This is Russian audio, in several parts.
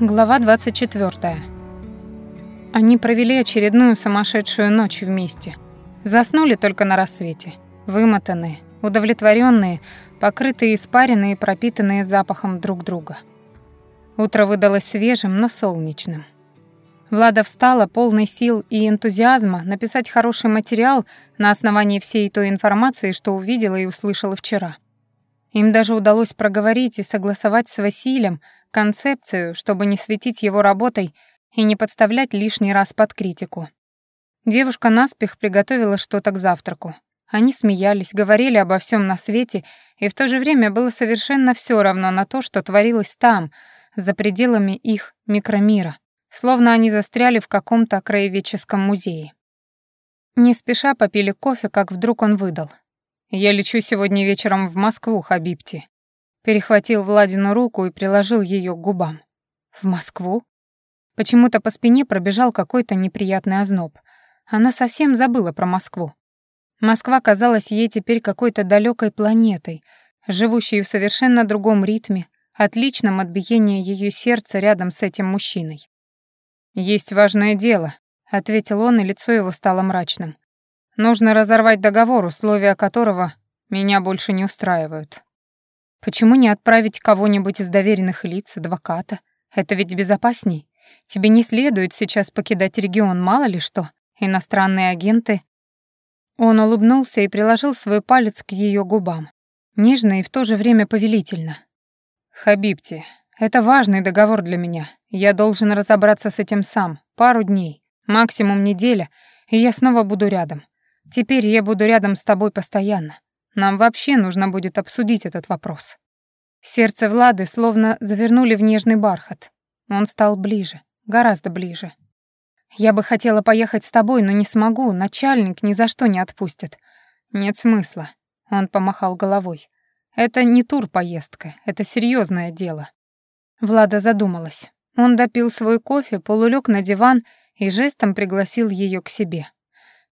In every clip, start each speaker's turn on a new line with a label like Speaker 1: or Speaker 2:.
Speaker 1: Глава 24. Они провели очередную сумасшедшую ночь вместе. Заснули только на рассвете. Вымотанные, удовлетворенные, покрытые испаренные и пропитанные запахом друг друга. Утро выдалось свежим, но солнечным. Влада встала полной сил и энтузиазма написать хороший материал на основании всей той информации, что увидела и услышала вчера. Им даже удалось проговорить и согласовать с Василием концепцию, чтобы не светить его работой и не подставлять лишний раз под критику. Девушка наспех приготовила что-то к завтраку. Они смеялись, говорили обо всем на свете, и в то же время было совершенно все равно на то, что творилось там, за пределами их микромира словно они застряли в каком-то краеведческом музее. Не спеша попили кофе, как вдруг он выдал. «Я лечу сегодня вечером в Москву, Хабибти». Перехватил Владину руку и приложил ее к губам. «В Москву?» Почему-то по спине пробежал какой-то неприятный озноб. Она совсем забыла про Москву. Москва казалась ей теперь какой-то далекой планетой, живущей в совершенно другом ритме, отличном от биения ее сердца рядом с этим мужчиной. «Есть важное дело», — ответил он, и лицо его стало мрачным. «Нужно разорвать договор, условия которого меня больше не устраивают». «Почему не отправить кого-нибудь из доверенных лиц, адвоката? Это ведь безопасней. Тебе не следует сейчас покидать регион, мало ли что. Иностранные агенты...» Он улыбнулся и приложил свой палец к ее губам. Нежно и в то же время повелительно. «Хабибти, это важный договор для меня. Я должен разобраться с этим сам. Пару дней, максимум неделя, и я снова буду рядом. Теперь я буду рядом с тобой постоянно. Нам вообще нужно будет обсудить этот вопрос. Сердце Влады словно завернули в нежный бархат. Он стал ближе, гораздо ближе. Я бы хотела поехать с тобой, но не смогу, начальник ни за что не отпустит. Нет смысла. Он помахал головой. Это не тур-поездка, это серьезное дело. Влада задумалась. Он допил свой кофе, полулег на диван и жестом пригласил ее к себе.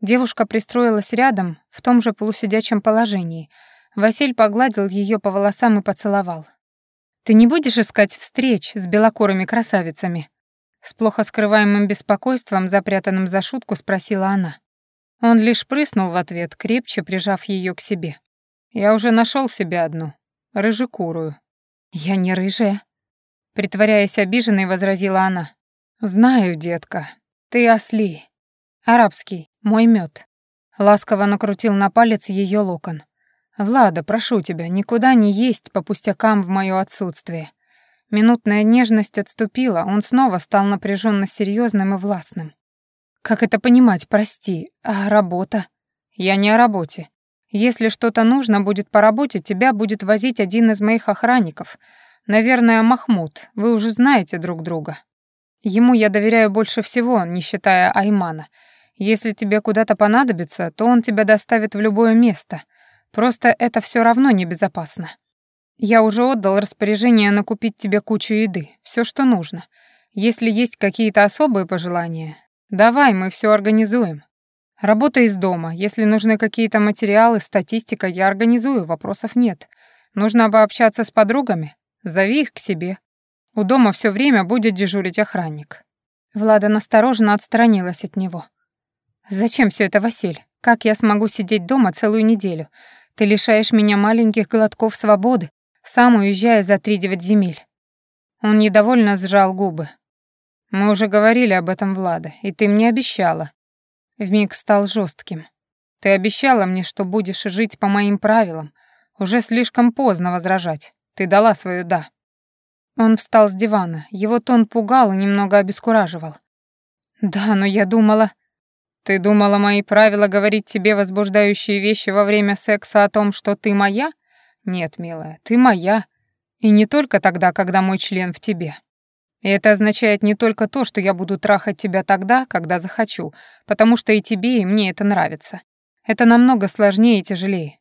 Speaker 1: Девушка пристроилась рядом, в том же полусидячем положении. Василь погладил ее по волосам и поцеловал. «Ты не будешь искать встреч с белокурыми красавицами?» С плохо скрываемым беспокойством, запрятанным за шутку, спросила она. Он лишь прыснул в ответ, крепче прижав ее к себе. «Я уже нашел себе одну, рыжекурую». «Я не рыжая», Притворяясь обиженной, возразила она. «Знаю, детка, ты осли. Арабский, мой мед. Ласково накрутил на палец ее локон. «Влада, прошу тебя, никуда не есть по пустякам в моё отсутствие». Минутная нежность отступила, он снова стал напряженно серьезным и властным. «Как это понимать, прости, а работа?» «Я не о работе. Если что-то нужно будет по работе, тебя будет возить один из моих охранников. Наверное, Махмуд, вы уже знаете друг друга. Ему я доверяю больше всего, не считая Аймана. Если тебе куда-то понадобится, то он тебя доставит в любое место. Просто это все равно небезопасно. Я уже отдал распоряжение накупить тебе кучу еды, все, что нужно. Если есть какие-то особые пожелания, давай, мы все организуем. Работа из дома. Если нужны какие-то материалы, статистика, я организую, вопросов нет. Нужно обобщаться с подругами. Зови их к себе. У дома все время будет дежурить охранник». Влада настороженно отстранилась от него. «Зачем все это, Василь? Как я смогу сидеть дома целую неделю? Ты лишаешь меня маленьких глотков свободы, сам уезжая за три девять земель». Он недовольно сжал губы. «Мы уже говорили об этом, Влада, и ты мне обещала». Вмиг стал жестким. «Ты обещала мне, что будешь жить по моим правилам. Уже слишком поздно возражать. Ты дала свою «да». Он встал с дивана. Его тон пугал и немного обескураживал. «Да, но я думала...» «Ты думала, мои правила говорить тебе возбуждающие вещи во время секса о том, что ты моя? Нет, милая, ты моя. И не только тогда, когда мой член в тебе. И это означает не только то, что я буду трахать тебя тогда, когда захочу, потому что и тебе, и мне это нравится. Это намного сложнее и тяжелее.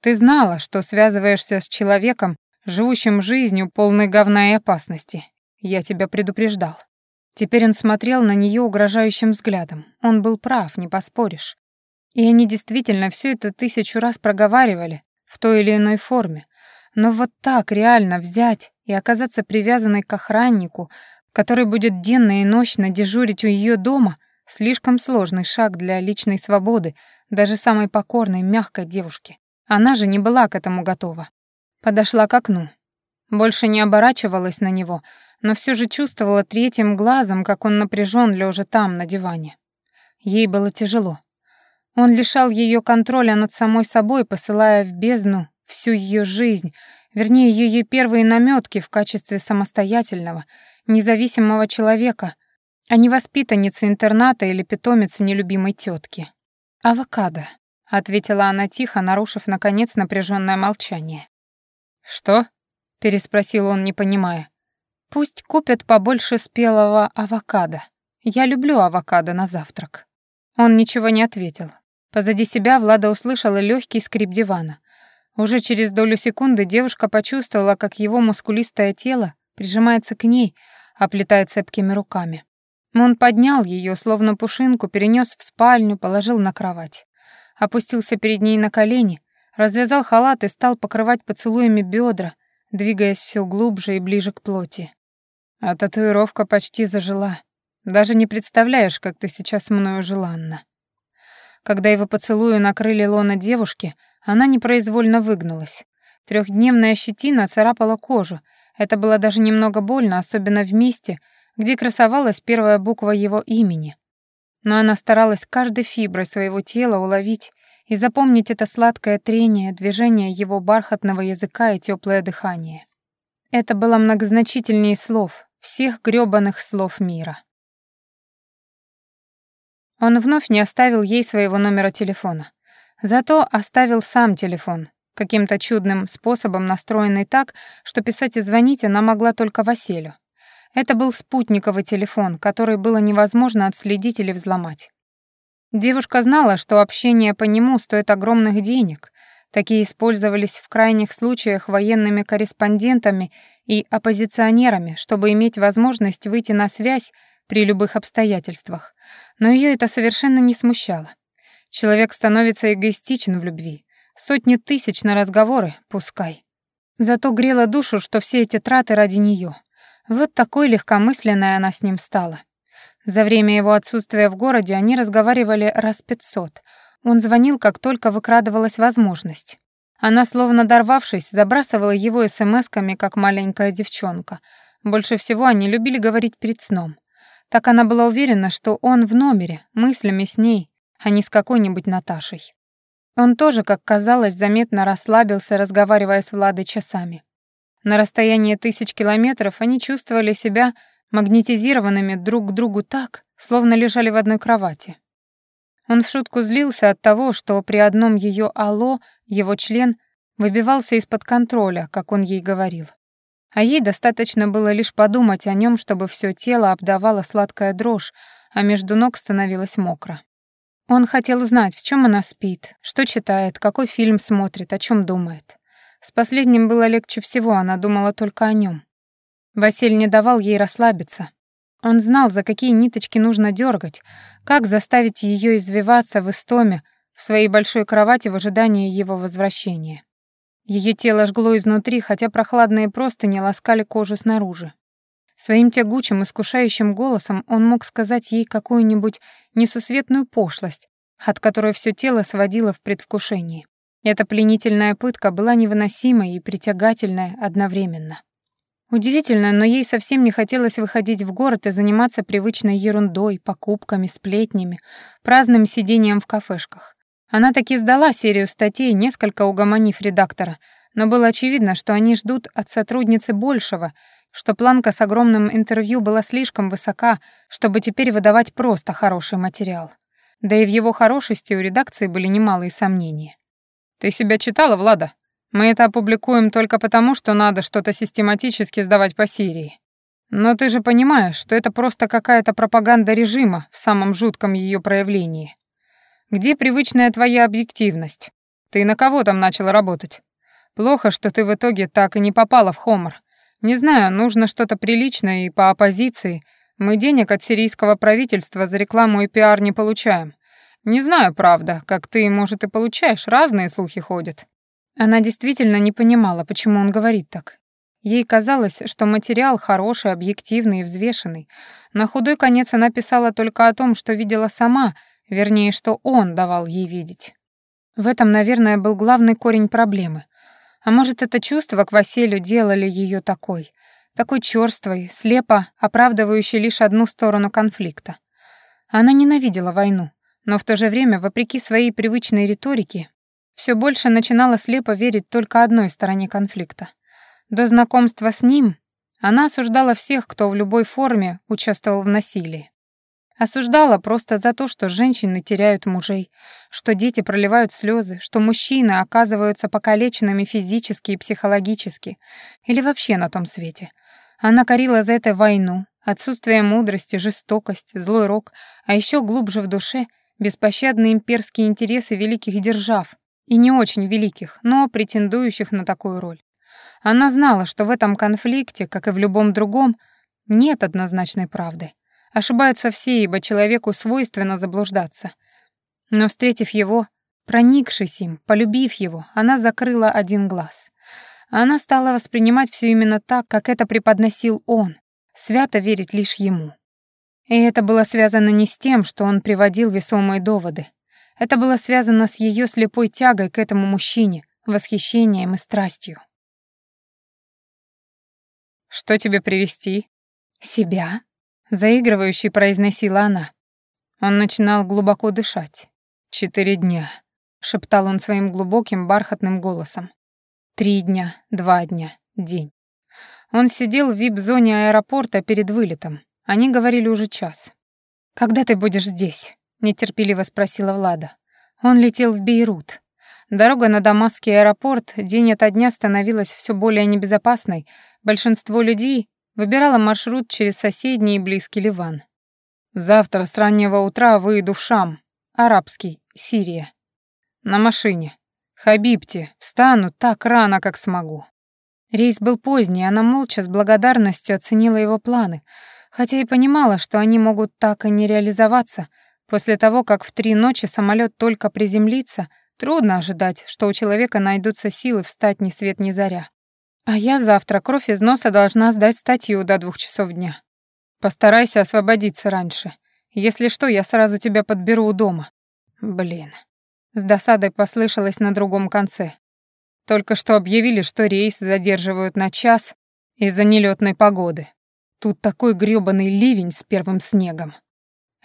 Speaker 1: Ты знала, что связываешься с человеком, живущим жизнью, полной говна и опасности. Я тебя предупреждал. Теперь он смотрел на нее угрожающим взглядом. Он был прав, не поспоришь. И они действительно все это тысячу раз проговаривали в той или иной форме. Но вот так реально взять и оказаться привязанной к охраннику, который будет денно и ночно дежурить у ее дома, слишком сложный шаг для личной свободы даже самой покорной, мягкой девушки. Она же не была к этому готова. Подошла к окну. Больше не оборачивалась на него, но все же чувствовала третьим глазом, как он напряжен лежа там, на диване. Ей было тяжело. Он лишал ее контроля над самой собой, посылая в бездну всю ее жизнь, вернее, ее первые наметки в качестве самостоятельного, независимого человека, а не воспитанницы интерната или питомицы нелюбимой тетки. «Авокадо», — ответила она тихо, нарушив, наконец, напряженное молчание. «Что?» — переспросил он, не понимая. «Пусть купят побольше спелого авокадо. Я люблю авокадо на завтрак». Он ничего не ответил. Позади себя Влада услышала легкий скрип дивана. Уже через долю секунды девушка почувствовала, как его мускулистое тело прижимается к ней, оплетая цепкими руками. Он поднял ее, словно пушинку, перенес в спальню, положил на кровать. Опустился перед ней на колени, развязал халат и стал покрывать поцелуями бедра, двигаясь все глубже и ближе к плоти. А татуировка почти зажила. Даже не представляешь, как ты сейчас мною желанна. Когда его поцелуи накрыли лона девушки, она непроизвольно выгнулась. Трехдневная щетина царапала кожу. Это было даже немного больно, особенно в месте, где красовалась первая буква его имени. Но она старалась каждой фиброй своего тела уловить и запомнить это сладкое трение, движение его бархатного языка и теплое дыхание. Это было многозначительнее слов, всех грёбаных слов мира. Он вновь не оставил ей своего номера телефона. Зато оставил сам телефон, каким-то чудным способом настроенный так, что писать и звонить она могла только Василию. Это был спутниковый телефон, который было невозможно отследить или взломать. Девушка знала, что общение по нему стоит огромных денег. Такие использовались в крайних случаях военными корреспондентами и оппозиционерами, чтобы иметь возможность выйти на связь при любых обстоятельствах. Но ее это совершенно не смущало. Человек становится эгоистичен в любви. Сотни тысяч на разговоры, пускай. Зато грело душу, что все эти траты ради нее. Вот такой легкомысленной она с ним стала. За время его отсутствия в городе они разговаривали раз пятьсот. Он звонил, как только выкрадывалась возможность. Она, словно дорвавшись, забрасывала его смс-ками, как маленькая девчонка. Больше всего они любили говорить перед сном. Так она была уверена, что он в номере, мыслями с ней, а не с какой-нибудь Наташей. Он тоже, как казалось, заметно расслабился, разговаривая с Владой часами. На расстоянии тысяч километров они чувствовали себя магнетизированными друг к другу так, словно лежали в одной кровати. Он в шутку злился от того, что при одном ее «алло» его член выбивался из-под контроля, как он ей говорил. А ей достаточно было лишь подумать о нем, чтобы все тело обдавало сладкая дрожь, а между ног становилось мокро. Он хотел знать, в чем она спит, что читает, какой фильм смотрит, о чем думает. С последним было легче всего, она думала только о нем. Василь не давал ей расслабиться. Он знал, за какие ниточки нужно дергать, как заставить ее извиваться в истоме в своей большой кровати в ожидании его возвращения. Ее тело жгло изнутри, хотя прохладные простыни ласкали кожу снаружи. Своим тягучим, искушающим голосом он мог сказать ей какую-нибудь несусветную пошлость, от которой все тело сводило в предвкушении. Эта пленительная пытка была невыносимой и притягательной одновременно. Удивительно, но ей совсем не хотелось выходить в город и заниматься привычной ерундой, покупками, сплетнями, праздным сидением в кафешках. Она таки сдала серию статей, несколько угомонив редактора, но было очевидно, что они ждут от сотрудницы большего, что планка с огромным интервью была слишком высока, чтобы теперь выдавать просто хороший материал. Да и в его хорошести у редакции были немалые сомнения. «Ты себя читала, Влада? Мы это опубликуем только потому, что надо что-то систематически сдавать по серии. Но ты же понимаешь, что это просто какая-то пропаганда режима в самом жутком ее проявлении. Где привычная твоя объективность? Ты на кого там начала работать? Плохо, что ты в итоге так и не попала в Хомор. Не знаю, нужно что-то приличное и по оппозиции. Мы денег от сирийского правительства за рекламу и пиар не получаем. Не знаю, правда, как ты, может, и получаешь, разные слухи ходят». Она действительно не понимала, почему он говорит так. Ей казалось, что материал хороший, объективный и взвешенный. На худой конец она писала только о том, что видела сама, вернее, что он давал ей видеть. В этом, наверное, был главный корень проблемы. А может, это чувство к Василию делали ее такой, такой чёрствой, слепо оправдывающей лишь одну сторону конфликта. Она ненавидела войну, но в то же время, вопреки своей привычной риторике, все больше начинала слепо верить только одной стороне конфликта. До знакомства с ним она осуждала всех, кто в любой форме участвовал в насилии. Осуждала просто за то, что женщины теряют мужей, что дети проливают слезы, что мужчины оказываются покалеченными физически и психологически, или вообще на том свете. Она корила за это войну, отсутствие мудрости, жестокость, злой рок, а еще глубже в душе беспощадные имперские интересы великих держав, и не очень великих, но претендующих на такую роль. Она знала, что в этом конфликте, как и в любом другом, нет однозначной правды. Ошибаются все, ибо человеку свойственно заблуждаться. Но встретив его, проникшись им, полюбив его, она закрыла один глаз. Она стала воспринимать все именно так, как это преподносил он, свято верить лишь ему. И это было связано не с тем, что он приводил весомые доводы. Это было связано с ее слепой тягой к этому мужчине, восхищением и страстью. «Что тебе привести? «Себя?» — заигрывающе произносила она. Он начинал глубоко дышать. «Четыре дня», — шептал он своим глубоким бархатным голосом. «Три дня, два дня, день». Он сидел в вип-зоне аэропорта перед вылетом. Они говорили уже час. «Когда ты будешь здесь?» — нетерпеливо спросила Влада. Он летел в Бейрут. Дорога на Дамасский аэропорт день ото дня становилась все более небезопасной. Большинство людей выбирало маршрут через соседний и близкий Ливан. «Завтра с раннего утра выйду в Шам, арабский, Сирия. На машине. Хабибти, встану так рано, как смогу». Рейс был поздний, она молча с благодарностью оценила его планы, хотя и понимала, что они могут так и не реализоваться. После того, как в три ночи самолет только приземлится — Трудно ожидать, что у человека найдутся силы встать ни свет ни заря. А я завтра кровь из носа должна сдать статью до двух часов дня. Постарайся освободиться раньше. Если что, я сразу тебя подберу у дома. Блин. С досадой послышалось на другом конце. Только что объявили, что рейс задерживают на час из-за нелетной погоды. Тут такой грёбаный ливень с первым снегом.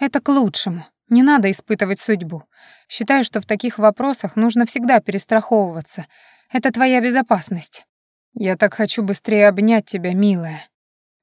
Speaker 1: Это к лучшему. Не надо испытывать судьбу. Считаю, что в таких вопросах нужно всегда перестраховываться. Это твоя безопасность. Я так хочу быстрее обнять тебя, милая.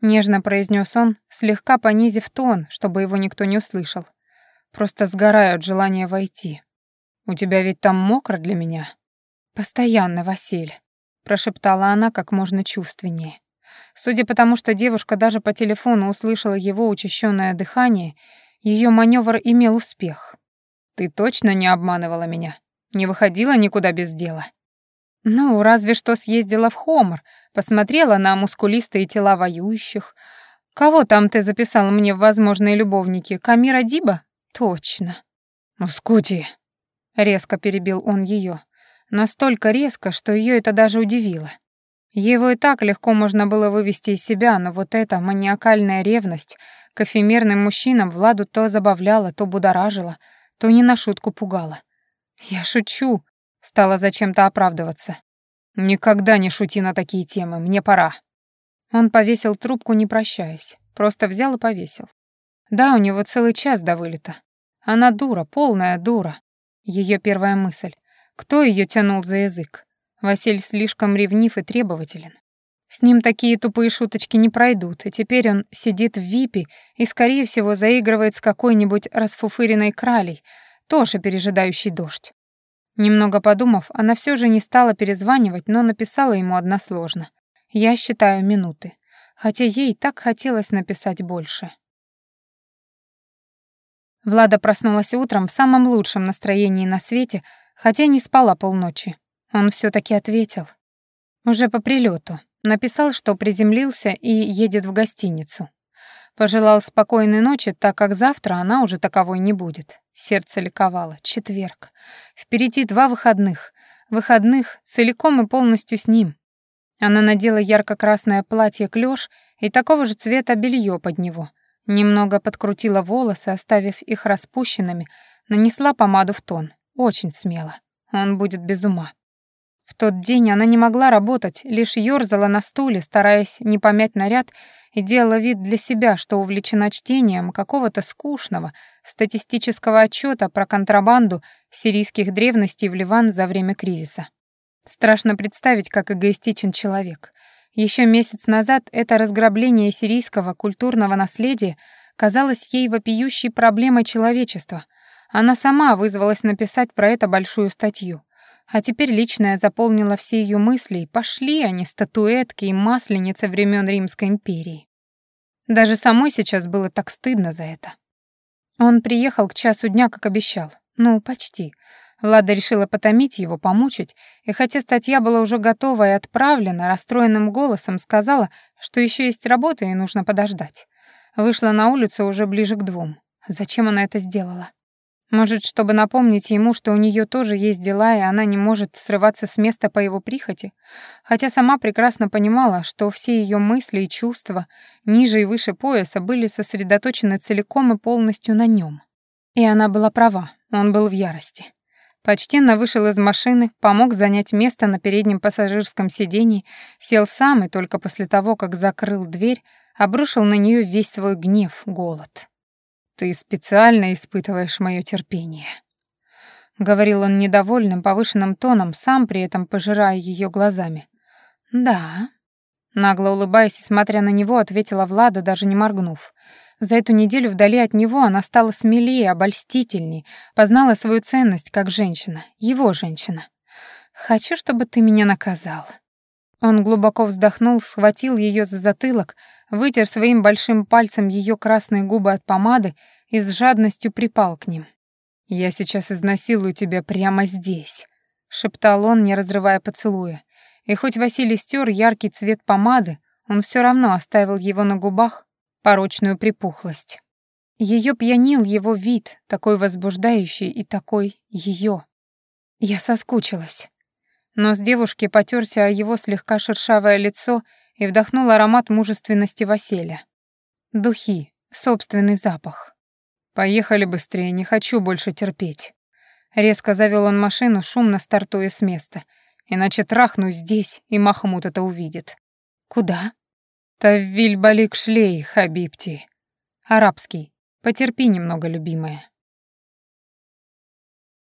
Speaker 1: Нежно произнес он, слегка понизив тон, чтобы его никто не услышал. Просто сгораю от желания войти. У тебя ведь там мокро для меня. Постоянно, Василь, прошептала она как можно чувственнее. Судя по тому, что девушка даже по телефону услышала его учащенное дыхание ее маневр имел успех. Ты точно не обманывала меня? Не выходила никуда без дела? Ну, разве что съездила в Хомр, посмотрела на мускулистые тела воюющих. Кого там ты записал мне в возможные любовники? Камира Диба? Точно. Мускути. Резко перебил он ее. Настолько резко, что ее это даже удивило. Его и так легко можно было вывести из себя, но вот эта маниакальная ревность к эфемерным мужчинам Владу то забавляла, то будоражила, то не на шутку пугала. «Я шучу», — стала зачем-то оправдываться. «Никогда не шути на такие темы, мне пора». Он повесил трубку, не прощаясь, просто взял и повесил. Да, у него целый час до вылета. Она дура, полная дура. Ее первая мысль. Кто ее тянул за язык? Василь слишком ревнив и требователен. С ним такие тупые шуточки не пройдут, и теперь он сидит в випе и, скорее всего, заигрывает с какой-нибудь расфуфыренной кралей, тоже пережидающей дождь. Немного подумав, она все же не стала перезванивать, но написала ему односложно. «Я считаю минуты», хотя ей так хотелось написать больше. Влада проснулась утром в самом лучшем настроении на свете, хотя не спала полночи. Он все таки ответил. Уже по прилету. Написал, что приземлился и едет в гостиницу. Пожелал спокойной ночи, так как завтра она уже таковой не будет. Сердце ликовало. Четверг. Впереди два выходных. Выходных целиком и полностью с ним. Она надела ярко-красное платье клёш и такого же цвета белье под него. Немного подкрутила волосы, оставив их распущенными, нанесла помаду в тон. Очень смело. Он будет без ума. В тот день она не могла работать, лишь ёрзала на стуле, стараясь не помять наряд, и делала вид для себя, что увлечена чтением какого-то скучного статистического отчета про контрабанду сирийских древностей в Ливан за время кризиса. Страшно представить, как эгоистичен человек. Еще месяц назад это разграбление сирийского культурного наследия казалось ей вопиющей проблемой человечества. Она сама вызвалась написать про это большую статью. А теперь личное заполнило все ее мысли, и пошли они, статуэтки и масленицы времен Римской империи. Даже самой сейчас было так стыдно за это. Он приехал к часу дня, как обещал. Ну, почти. Лада решила потомить его, помучить, и хотя статья была уже готова и отправлена, расстроенным голосом сказала, что еще есть работа и нужно подождать. Вышла на улицу уже ближе к двум. Зачем она это сделала? Может, чтобы напомнить ему, что у нее тоже есть дела, и она не может срываться с места по его прихоти, хотя сама прекрасно понимала, что все ее мысли и чувства ниже и выше пояса были сосредоточены целиком и полностью на нем. И она была права, он был в ярости. Почтенно вышел из машины, помог занять место на переднем пассажирском сидении, сел сам и только после того, как закрыл дверь, обрушил на нее весь свой гнев, голод. «Ты специально испытываешь моё терпение», — говорил он недовольным, повышенным тоном, сам при этом пожирая её глазами. «Да», — нагло улыбаясь и смотря на него, ответила Влада, даже не моргнув. За эту неделю вдали от него она стала смелее, обольстительней, познала свою ценность как женщина, его женщина. «Хочу, чтобы ты меня наказал». Он глубоко вздохнул, схватил её за затылок, вытер своим большим пальцем ее красные губы от помады и с жадностью припал к ним. «Я сейчас изнасилую тебя прямо здесь», — шептал он, не разрывая поцелуя. И хоть Василий стер яркий цвет помады, он все равно оставил его на губах порочную припухлость. Ее пьянил его вид, такой возбуждающий и такой ее. Я соскучилась. Но с девушки потерся о его слегка шершавое лицо и вдохнул аромат мужественности Василия. Духи, собственный запах. «Поехали быстрее, не хочу больше терпеть». Резко завел он машину, шумно стартуя с места. Иначе трахну здесь, и Махмуд это увидит. «Куда?» «Тавиль балик шлей, хабибти». «Арабский. Потерпи немного, любимая».